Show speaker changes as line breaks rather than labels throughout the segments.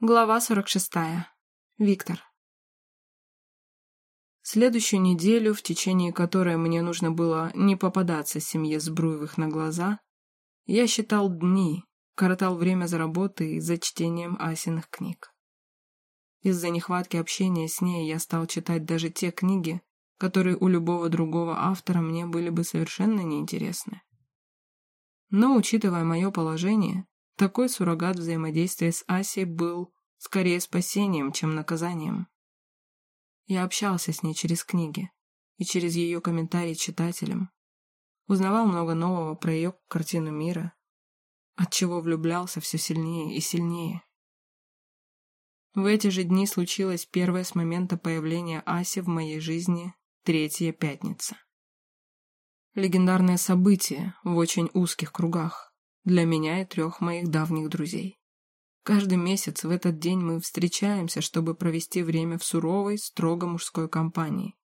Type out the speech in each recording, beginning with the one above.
Глава 46. Виктор. Следующую неделю, в течение которой мне нужно было не попадаться семье Збруевых на глаза, я считал дни, коротал время за работой и за чтением Асиных книг. Из-за нехватки общения с ней я стал читать даже те книги, которые у любого другого автора мне были бы совершенно неинтересны. Но, учитывая мое положение, такой суррогат взаимодействия с Асей был скорее спасением, чем наказанием. Я общался с ней через книги и через ее комментарии читателям. Узнавал много нового про ее картину мира, от чего влюблялся все сильнее и сильнее. В эти же дни случилось первое с момента появления Аси в моей жизни третья пятница. Легендарное событие в очень узких кругах для меня и трех моих давних друзей. Каждый месяц в этот день мы встречаемся, чтобы провести время в суровой, строго мужской компании,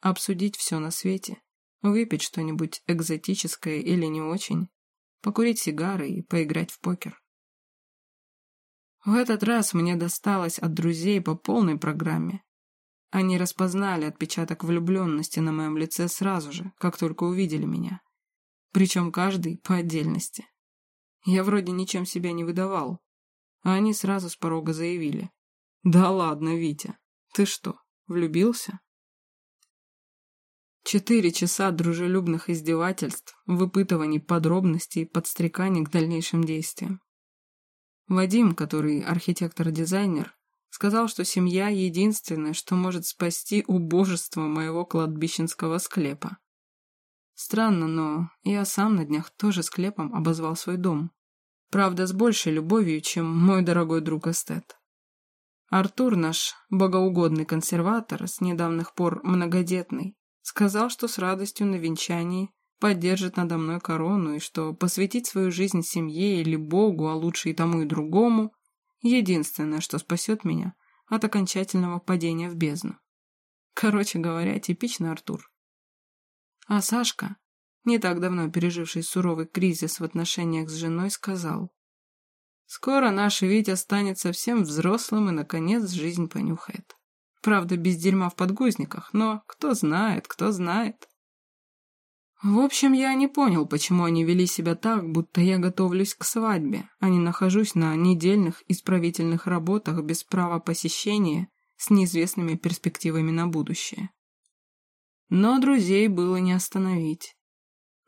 обсудить все на свете, выпить что-нибудь экзотическое или не очень, покурить сигары и поиграть в покер. В этот раз мне досталось от друзей по полной программе. Они распознали отпечаток влюбленности на моем лице сразу же, как только увидели меня. Причем каждый по отдельности. Я вроде ничем себя не выдавал. А они сразу с порога заявили. «Да ладно, Витя, ты что, влюбился?» Четыре часа дружелюбных издевательств, выпытываний подробностей и подстреканий к дальнейшим действиям. Вадим, который архитектор-дизайнер, сказал, что семья единственное, что может спасти убожество моего кладбищенского склепа. Странно, но я сам на днях тоже склепом обозвал свой дом. Правда, с большей любовью, чем мой дорогой друг эстет. Артур, наш богоугодный консерватор, с недавних пор многодетный, сказал, что с радостью на венчании поддержит надо мной корону и что посвятить свою жизнь семье или Богу, а лучше и тому и другому, единственное, что спасет меня от окончательного падения в бездну. Короче говоря, типичный Артур. А Сашка, не так давно переживший суровый кризис в отношениях с женой, сказал, «Скоро наш Витя станет совсем взрослым и, наконец, жизнь понюхает. Правда, без дерьма в подгузниках, но кто знает, кто знает». В общем, я не понял, почему они вели себя так, будто я готовлюсь к свадьбе, а не нахожусь на недельных исправительных работах без права посещения с неизвестными перспективами на будущее. Но друзей было не остановить.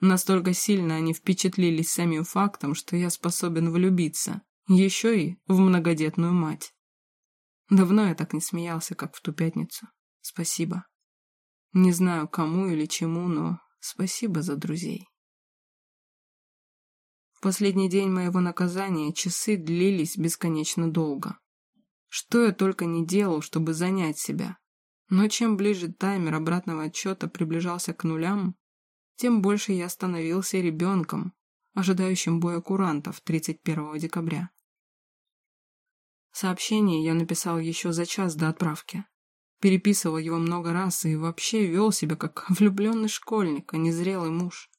Настолько сильно они впечатлились самим фактом, что я способен влюбиться, еще и в многодетную мать. Давно я так не смеялся, как в ту пятницу. Спасибо. Не знаю, кому или чему, но спасибо за друзей. В последний день моего наказания часы длились бесконечно долго. Что я только не делал, чтобы занять себя, но чем ближе таймер обратного отчета приближался к нулям, тем больше я становился ребенком, ожидающим боя курантов 31 декабря. Сообщение я написал еще за час до отправки. Переписывал его много раз и вообще вел себя как влюбленный школьник, а не зрелый муж.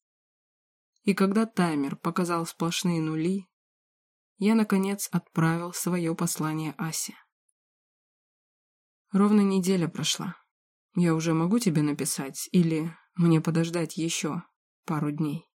И когда таймер показал сплошные нули, я, наконец, отправил свое послание Асе. Ровно неделя прошла. Я уже могу тебе написать или мне подождать еще пару дней?